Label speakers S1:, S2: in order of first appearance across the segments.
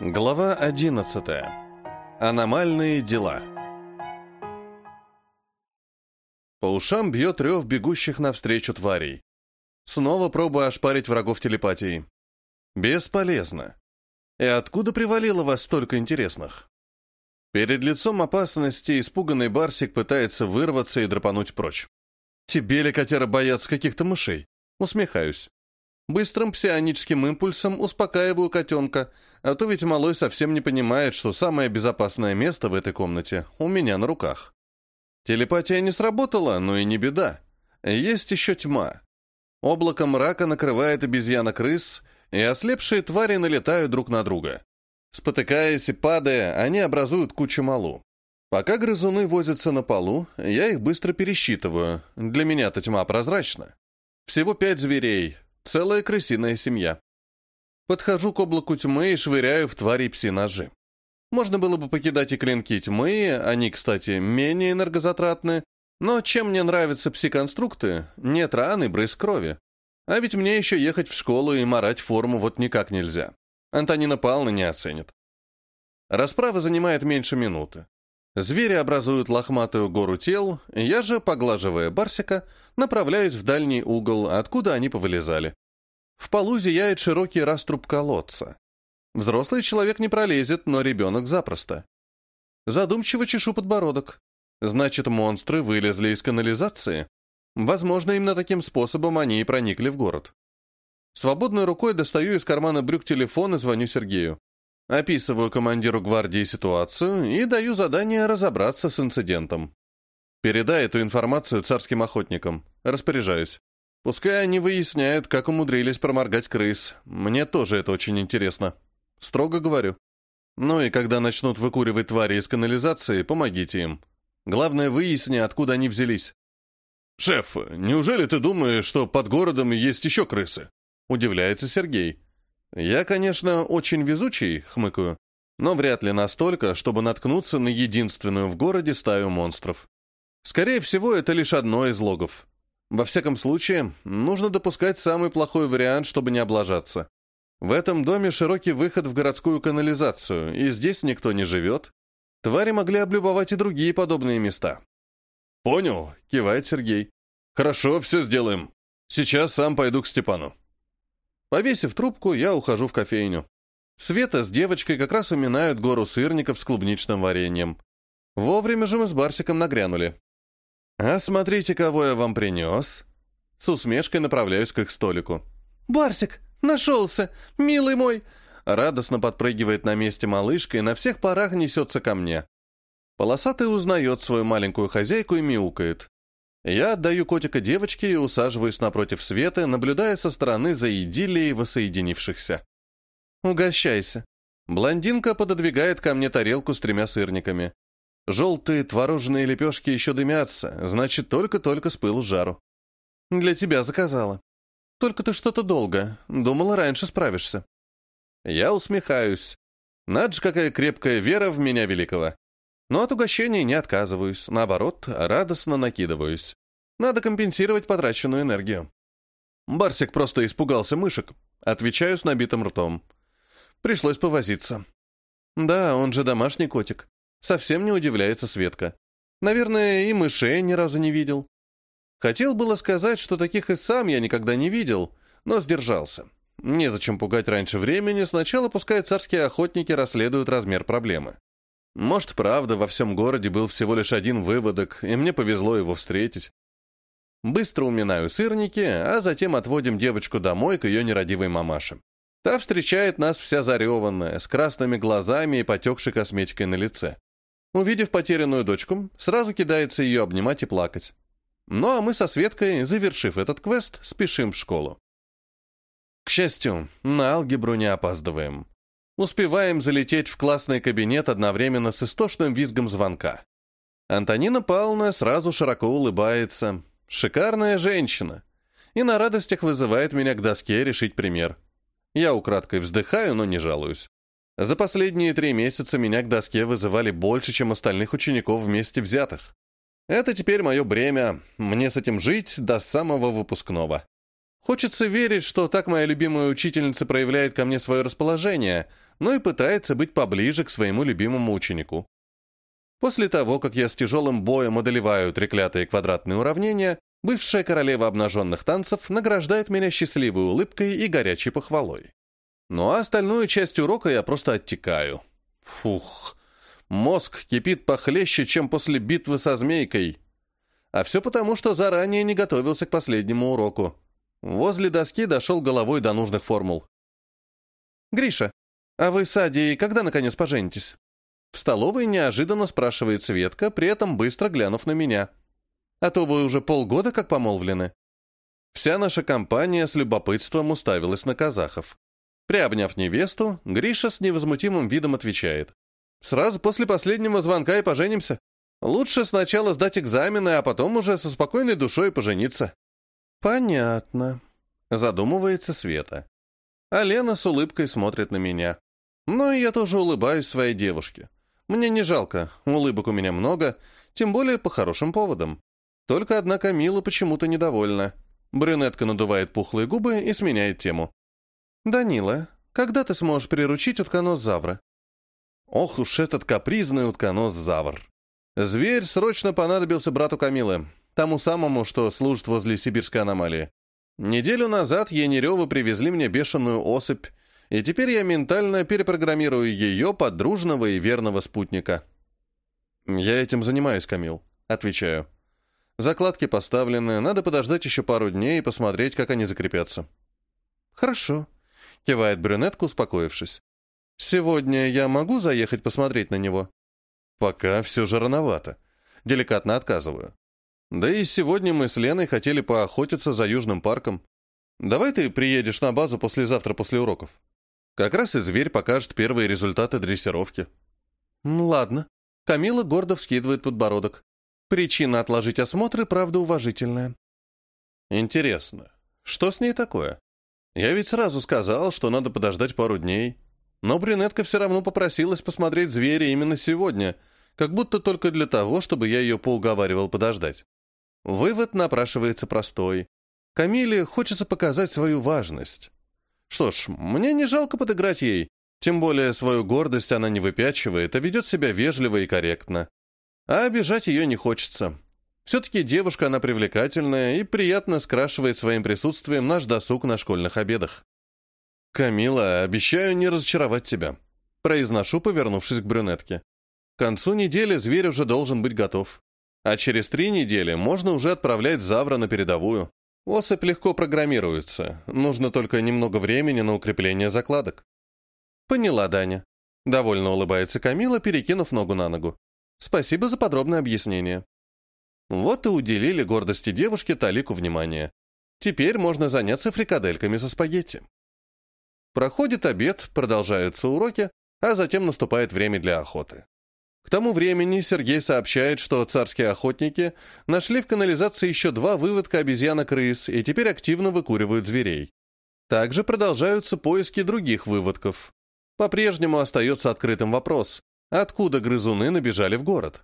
S1: Глава 11. Аномальные дела. По ушам бьет рев бегущих навстречу тварей. Снова пробую ошпарить врагов телепатии. Бесполезно. И откуда привалило вас столько интересных? Перед лицом опасности испуганный Барсик пытается вырваться и драпануть прочь. Тебе ли котера боятся каких-то мышей? Усмехаюсь. Быстрым псионическим импульсом успокаиваю котенка, а то ведь малой совсем не понимает, что самое безопасное место в этой комнате у меня на руках. Телепатия не сработала, но и не беда. Есть еще тьма. Облако мрака накрывает обезьяна-крыс, и ослепшие твари налетают друг на друга. Спотыкаясь и падая, они образуют кучу малу. Пока грызуны возятся на полу, я их быстро пересчитываю. Для меня-то тьма прозрачна. Всего пять зверей, целая крысиная семья. Подхожу к облаку тьмы и швыряю в твари пси-ножи. Можно было бы покидать и клинки тьмы, они, кстати, менее энергозатратны, но чем мне нравятся пси-конструкты, нет раны, брызг крови. А ведь мне еще ехать в школу и марать форму вот никак нельзя. Антонина Павловна не оценит. Расправа занимает меньше минуты. Звери образуют лохматую гору тел, я же, поглаживая Барсика, направляюсь в дальний угол, откуда они повылезали. В полу зияет широкий раструб колодца. Взрослый человек не пролезет, но ребенок запросто. Задумчиво чешу подбородок. Значит, монстры вылезли из канализации? Возможно, именно таким способом они и проникли в город. Свободной рукой достаю из кармана брюк телефон и звоню Сергею. Описываю командиру гвардии ситуацию и даю задание разобраться с инцидентом. Передай эту информацию царским охотникам. Распоряжаюсь. Пускай они выясняют, как умудрились проморгать крыс. Мне тоже это очень интересно. Строго говорю. Ну и когда начнут выкуривать твари из канализации, помогите им. Главное, выясни, откуда они взялись. «Шеф, неужели ты думаешь, что под городом есть еще крысы?» Удивляется Сергей. Я, конечно, очень везучий, хмыкаю, но вряд ли настолько, чтобы наткнуться на единственную в городе стаю монстров. Скорее всего, это лишь одно из логов. Во всяком случае, нужно допускать самый плохой вариант, чтобы не облажаться. В этом доме широкий выход в городскую канализацию, и здесь никто не живет. Твари могли облюбовать и другие подобные места. «Понял», — кивает Сергей. «Хорошо, все сделаем. Сейчас сам пойду к Степану». Повесив трубку, я ухожу в кофейню. Света с девочкой как раз уминают гору сырников с клубничным вареньем. Вовремя же мы с Барсиком нагрянули. «А смотрите, кого я вам принес!» С усмешкой направляюсь к их столику.
S2: «Барсик, нашелся! Милый мой!»
S1: Радостно подпрыгивает на месте малышка и на всех парах несется ко мне. Полосатый узнает свою маленькую хозяйку и мяукает. Я отдаю котика девочке и усаживаюсь напротив Светы, наблюдая со стороны за идиллией воссоединившихся. «Угощайся». Блондинка пододвигает ко мне тарелку с тремя сырниками. Желтые творожные лепешки еще дымятся, значит, только-только с пылу жару. «Для тебя заказала. Только ты что-то долго. Думала, раньше справишься». Я усмехаюсь. Надж, какая крепкая вера в меня великого. Но от угощения не отказываюсь, наоборот, радостно накидываюсь. Надо компенсировать потраченную энергию. Барсик просто испугался мышек. Отвечаю с набитым ртом. Пришлось повозиться. Да, он же домашний котик. Совсем не удивляется Светка. Наверное, и мышей ни разу не видел. Хотел было сказать, что таких и сам я никогда не видел, но сдержался. Незачем пугать раньше времени, сначала пускай царские охотники расследуют размер проблемы. Может, правда, во всем городе был всего лишь один выводок, и мне повезло его встретить. Быстро уминаю сырники, а затем отводим девочку домой к ее нерадивой мамаше. Та встречает нас вся зареванная, с красными глазами и потекшей косметикой на лице. Увидев потерянную дочку, сразу кидается ее обнимать и плакать. Ну а мы со Светкой, завершив этот квест, спешим в школу. К счастью, на алгебру не опаздываем. Успеваем залететь в классный кабинет одновременно с истошным визгом звонка. Антонина Павловна сразу широко улыбается. Шикарная женщина. И на радостях вызывает меня к доске решить пример. Я украдкой вздыхаю, но не жалуюсь. За последние три месяца меня к доске вызывали больше, чем остальных учеников вместе взятых. Это теперь мое бремя, мне с этим жить до самого выпускного. Хочется верить, что так моя любимая учительница проявляет ко мне свое расположение, но и пытается быть поближе к своему любимому ученику. После того, как я с тяжелым боем одолеваю треклятые квадратные уравнения, бывшая королева обнаженных танцев награждает меня счастливой улыбкой и горячей похвалой. Ну а остальную часть урока я просто оттекаю. Фух, мозг кипит похлеще, чем после битвы со змейкой. А все потому, что заранее не готовился к последнему уроку. Возле доски дошел головой до нужных формул. «Гриша, а вы с Адией когда, наконец, поженитесь?» В столовой неожиданно спрашивает Светка, при этом быстро глянув на меня. «А то вы уже полгода как помолвлены». Вся наша компания с любопытством уставилась на казахов. Приобняв невесту, Гриша с невозмутимым видом отвечает. «Сразу после последнего звонка и поженимся. Лучше сначала сдать экзамены, а потом уже со спокойной душой пожениться». «Понятно», — задумывается Света. А Лена с улыбкой смотрит на меня. Но я тоже улыбаюсь своей девушке. Мне не жалко, улыбок у меня много, тем более по хорошим поводам. Только одна Камила почему-то недовольна. Брюнетка надувает пухлые губы и сменяет тему. «Данила, когда ты сможешь приручить утконос-завра?» Ох уж этот капризный утконос-завр. Зверь срочно понадобился брату Камилы, тому самому, что служит возле сибирской аномалии. Неделю назад Янеревы привезли мне бешеную особь, и теперь я ментально перепрограммирую ее под дружного и верного спутника. «Я этим занимаюсь, Камил», — отвечаю. «Закладки поставлены, надо подождать еще пару дней и посмотреть, как они закрепятся». «Хорошо», — кивает брюнетка, успокоившись. «Сегодня я могу заехать посмотреть на него?» «Пока все же рановато». Деликатно отказываю. «Да и сегодня мы с Леной хотели поохотиться за Южным парком. Давай ты приедешь на базу послезавтра после уроков». Как раз и зверь покажет первые результаты дрессировки. Ладно. Камила гордо вскидывает подбородок. Причина отложить осмотры, правда, уважительная. Интересно, что с ней такое? Я ведь сразу сказал, что надо подождать пару дней. Но брюнетка все равно попросилась посмотреть зверя именно сегодня, как будто только для того, чтобы я ее поуговаривал подождать. Вывод напрашивается простой. Камиле хочется показать свою важность. Что ж, мне не жалко подыграть ей. Тем более свою гордость она не выпячивает, а ведет себя вежливо и корректно. А обижать ее не хочется. Все-таки девушка она привлекательная и приятно скрашивает своим присутствием наш досуг на школьных обедах. «Камила, обещаю не разочаровать тебя», — произношу, повернувшись к брюнетке. «К концу недели зверь уже должен быть готов. А через три недели можно уже отправлять Завра на передовую. Особь легко программируется, нужно только немного времени на укрепление закладок. Поняла, Даня. Довольно улыбается Камила, перекинув ногу на ногу. Спасибо за подробное объяснение. Вот и уделили гордости девушке талику внимания. Теперь можно заняться фрикадельками со спагетти. Проходит обед, продолжаются уроки, а затем наступает время для охоты. К тому времени Сергей сообщает, что царские охотники нашли в канализации еще два выводка обезьянок-крыс и теперь активно выкуривают зверей. Также продолжаются поиски других выводков. По-прежнему остается открытым вопрос, откуда грызуны набежали в город.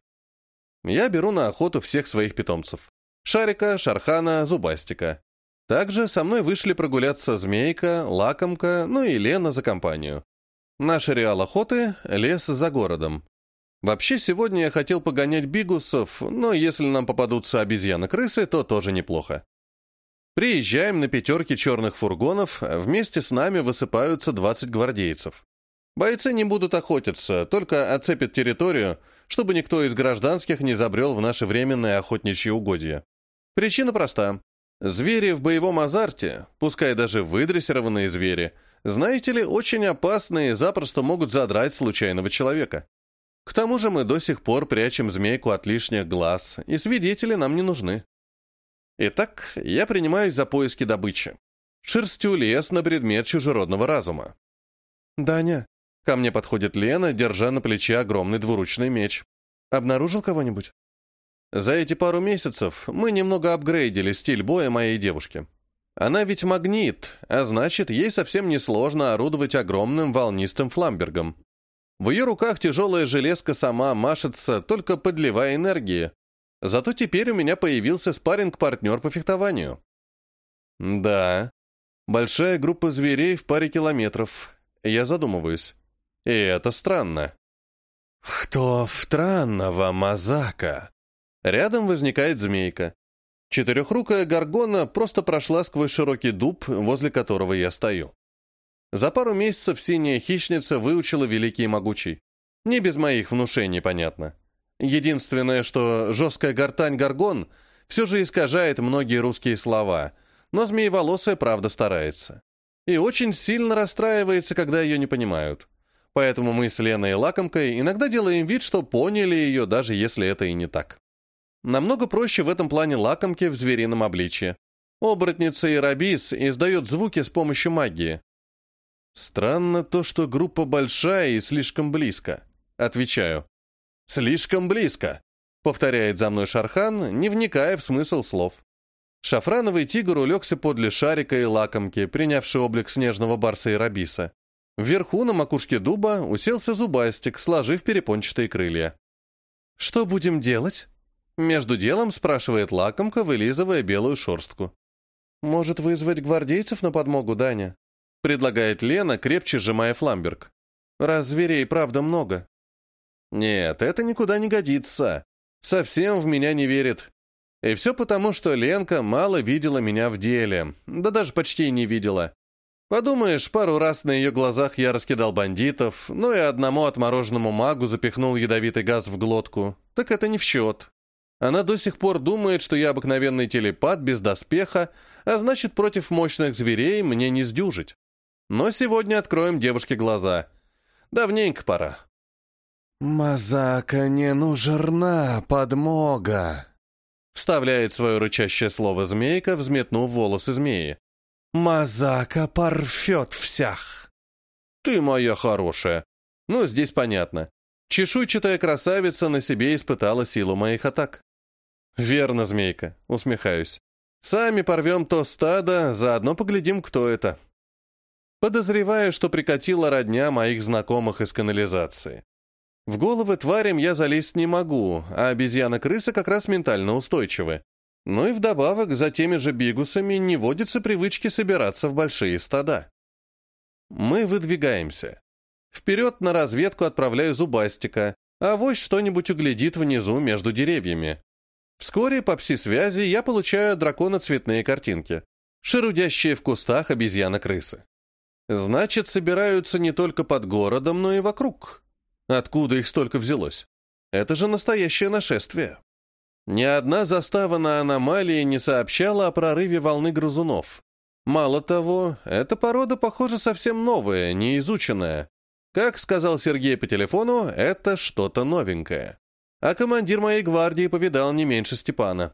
S1: Я беру на охоту всех своих питомцев. Шарика, Шархана, Зубастика. Также со мной вышли прогуляться Змейка, Лакомка, ну и Лена за компанию. Наш ареал охоты — лес за городом. Вообще, сегодня я хотел погонять бигусов, но если нам попадутся обезьяны-крысы, то тоже неплохо. Приезжаем на пятерке черных фургонов, вместе с нами высыпаются 20 гвардейцев. Бойцы не будут охотиться, только оцепят территорию, чтобы никто из гражданских не забрел в наши временные охотничьи угодья. Причина проста. Звери в боевом азарте, пускай даже выдрессированные звери, знаете ли, очень опасные и запросто могут задрать случайного человека. К тому же мы до сих пор прячем змейку от лишних глаз, и свидетели нам не нужны. Итак, я принимаюсь за поиски добычи. Шерстю лес на предмет чужеродного разума. «Даня», — ко мне подходит Лена, держа на плече огромный двуручный меч. «Обнаружил кого-нибудь?» За эти пару месяцев мы немного апгрейдили стиль боя моей девушки. Она ведь магнит, а значит, ей совсем несложно орудовать огромным волнистым фламбергом. В ее руках тяжелая железка сама машется, только подливая энергии. Зато теперь у меня появился спарринг-партнер по фехтованию. Да, большая группа зверей в паре километров. Я задумываюсь. И это странно. «Кто странного, Мазака?» Рядом возникает змейка. Четырехрукая горгона просто прошла сквозь широкий дуб, возле которого я стою. За пару месяцев синяя хищница выучила великий и могучий. Не без моих внушений, понятно. Единственное, что жесткая гортань горгон все же искажает многие русские слова, но змееволосая правда старается. И очень сильно расстраивается, когда ее не понимают. Поэтому мы с Леной и Лакомкой иногда делаем вид, что поняли ее, даже если это и не так. Намного проще в этом плане лакомки в зверином обличье. Оборотница и рабис издает звуки с помощью магии. Странно то, что группа большая и слишком близко. Отвечаю. Слишком близко, повторяет за мной Шархан, не вникая в смысл слов. Шафрановый тигр улегся подле шарика и лакомки, принявший облик снежного барса и рабиса. Вверху на макушке дуба уселся зубастик, сложив перепончатые крылья. «Что будем делать?» Между делом спрашивает лакомка, вылизывая белую шорстку. «Может, вызвать гвардейцев на подмогу, Даня?» Предлагает Лена, крепче сжимая фламберг. «Раз зверей, правда, много». «Нет, это никуда не годится. Совсем в меня не верит. И все потому, что Ленка мало видела меня в деле, да даже почти не видела. Подумаешь, пару раз на ее глазах я раскидал бандитов, ну и одному отмороженному магу запихнул ядовитый газ в глотку. Так это не в счет. Она до сих пор думает, что я обыкновенный телепат без доспеха, а значит, против мощных зверей мне не сдюжить. Но сегодня откроем девушке глаза. Давненько пора. «Мазака не нужна подмога», — вставляет свое рычащее слово змейка, взметнув волосы змеи. Мазака порфет всех. Ты моя хорошая. Ну, здесь понятно. Чешуйчатая красавица на себе испытала силу моих атак. Верно, змейка, усмехаюсь. Сами порвем то стадо, заодно поглядим, кто это. Подозреваю, что прикатила родня моих знакомых из канализации. В головы тварям я залезть не могу, а обезьяна-крыса как раз ментально устойчивы. Ну и вдобавок за теми же бигусами не водится привычки собираться в большие стада. Мы выдвигаемся. Вперед на разведку отправляю зубастика, а вось что-нибудь углядит внизу между деревьями. Вскоре по пси-связи я получаю дракона-цветные картинки, шерудящие в кустах обезьяна-крысы. Значит, собираются не только под городом, но и вокруг. Откуда их столько взялось? Это же настоящее нашествие. Ни одна застава на аномалии не сообщала о прорыве волны грызунов. Мало того, эта порода, похоже, совсем новая, неизученная. Как сказал Сергей по телефону, это что-то новенькое. А командир моей гвардии повидал не меньше Степана.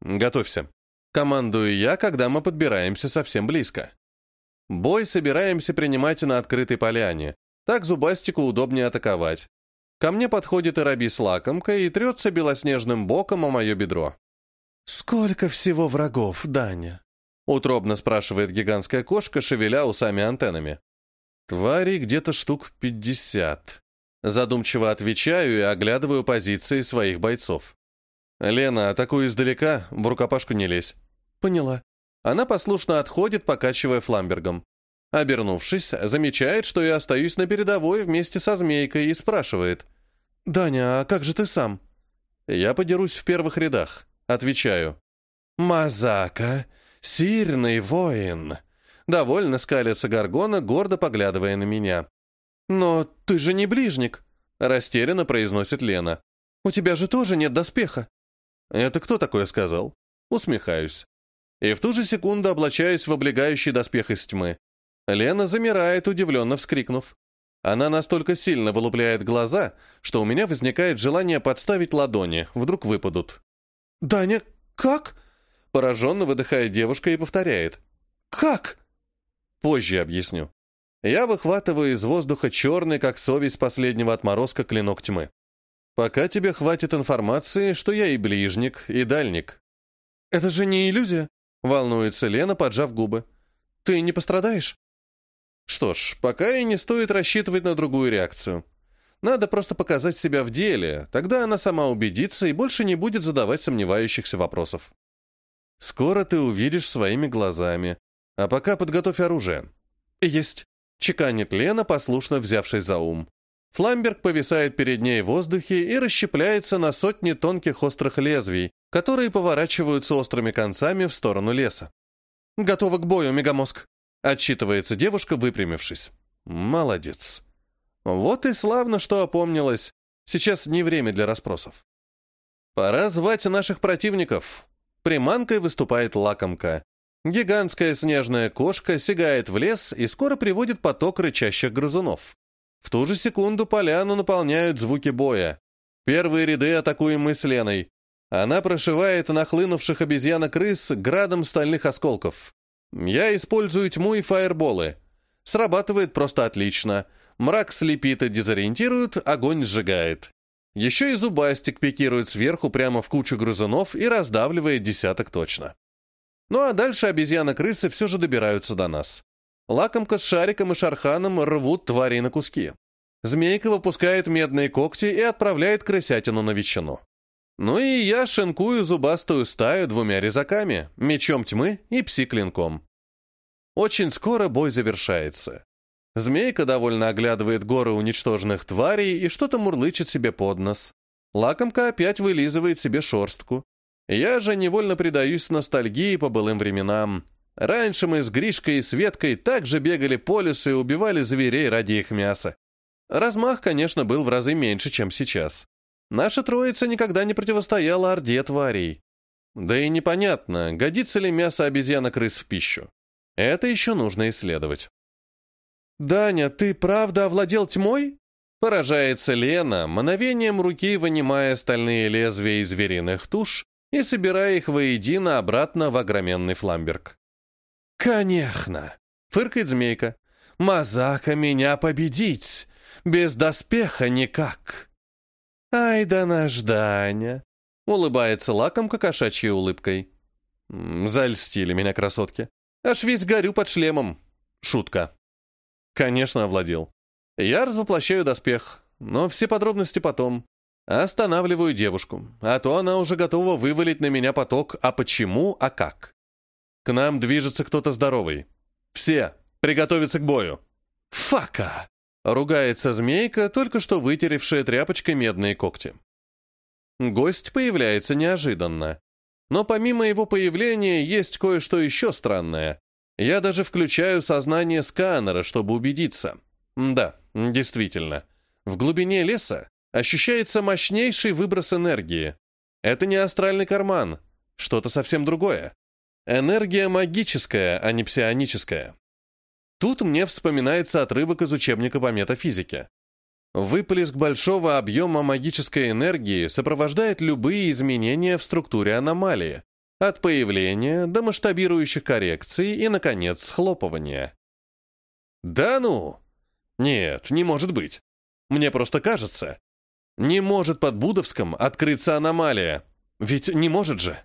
S1: «Готовься». Командую я, когда мы подбираемся совсем близко. Бой собираемся принимать на открытой поляне. Так зубастику удобнее атаковать. Ко мне подходит Ираби с лакомкой и трется белоснежным боком о мое бедро. «Сколько всего врагов, Даня?» Утробно спрашивает гигантская кошка, шевеля усами-антеннами. «Тварей где-то штук пятьдесят». Задумчиво отвечаю и оглядываю позиции своих бойцов. «Лена, атакую издалека, в рукопашку не лезь». «Поняла». Она послушно отходит, покачивая фламбергом. Обернувшись, замечает, что я остаюсь на передовой вместе со змейкой и спрашивает. «Даня, а как же ты сам?» Я подерусь в первых рядах. Отвечаю. «Мазака, сильный воин!» Довольно скалится Гаргона, гордо поглядывая на меня. «Но ты же не ближник!» Растерянно произносит Лена. «У тебя же тоже нет доспеха!» «Это кто такое сказал?» Усмехаюсь. И в ту же секунду облачаюсь в облегающий доспех из тьмы. Лена замирает, удивленно вскрикнув. Она настолько сильно вылупляет глаза, что у меня возникает желание подставить ладони, вдруг выпадут. «Даня, как?» Пораженно выдыхает девушка и повторяет. «Как?» Позже объясню. Я выхватываю из воздуха черный, как совесть последнего отморозка, клинок тьмы. Пока тебе хватит информации, что я и ближник, и дальник. «Это же не иллюзия?» — волнуется Лена, поджав губы. «Ты не пострадаешь?» Что ж, пока и не стоит рассчитывать на другую реакцию. Надо просто показать себя в деле, тогда она сама убедится и больше не будет задавать сомневающихся вопросов. Скоро ты увидишь своими глазами. А пока подготовь оружие. Есть. Чеканит Лена, послушно взявшись за ум. Фламберг повисает перед ней в воздухе и расщепляется на сотни тонких острых лезвий, которые поворачиваются острыми концами в сторону леса. «Готова к бою, мегамозг!» — отчитывается девушка, выпрямившись. «Молодец!» Вот и славно, что опомнилась. Сейчас не время для расспросов. Пора звать наших противников. Приманкой выступает лакомка. Гигантская снежная кошка сигает в лес и скоро приводит поток рычащих грызунов. В ту же секунду поляну наполняют звуки боя. Первые ряды атакуем мы с Леной. Она прошивает нахлынувших обезьянок-крыс градом стальных осколков. Я использую тьму и фаерболы. Срабатывает просто отлично. Мрак слепит и дезориентирует, огонь сжигает. Еще и зубастик пикирует сверху прямо в кучу грызунов и раздавливает десяток точно. Ну а дальше обезьяны-крысы все же добираются до нас. Лакомка с шариком и шарханом рвут твари на куски. Змейка выпускает медные когти и отправляет крысятину на ветчину. Ну и я шинкую зубастую стаю двумя резаками, мечом тьмы и пси-клинком. Очень скоро бой завершается. Змейка довольно оглядывает горы уничтоженных тварей и что-то мурлычет себе под нос. Лакомка опять вылизывает себе шорстку. Я же невольно предаюсь ностальгии по былым временам. Раньше мы с Гришкой и Светкой также бегали по лесу и убивали зверей ради их мяса. Размах, конечно, был в разы меньше, чем сейчас. Наша троица никогда не противостояла орде тварей. Да и непонятно, годится ли мясо обезьянок-крыс в пищу. Это еще нужно исследовать. «Даня, ты правда овладел тьмой?» Поражается Лена, мановением руки вынимая стальные лезвия из звериных туш и собирая их воедино обратно в огроменный фламберг. «Конечно!» — фыркает змейка. «Мазака меня победить! Без доспеха никак!» «Ай да наш Даня!» — улыбается лакомка кошачьей улыбкой. «Зальстили меня красотки. Аж весь горю под шлемом. Шутка». Конечно, овладел. Я развоплощаю доспех, но все подробности потом. Останавливаю девушку, а то она уже готова вывалить на меня поток «а почему, а как?». К нам движется кто-то здоровый. Все, приготовиться к бою. «Фака!» — ругается змейка, только что вытеревшая тряпочкой медные когти. Гость появляется неожиданно. Но помимо его появления есть кое-что еще странное. Я даже включаю сознание сканера, чтобы убедиться. Да, действительно. В глубине леса ощущается мощнейший выброс энергии. Это не астральный карман, что-то совсем другое. Энергия магическая, а не псионическая. Тут мне вспоминается отрывок из учебника по метафизике. Выплеск большого объема магической энергии сопровождает любые изменения в структуре аномалии, от появления до масштабирующих коррекций и, наконец, схлопывания. Да ну! Нет, не может быть. Мне просто кажется. Не может под Будовском открыться аномалия. Ведь не может же.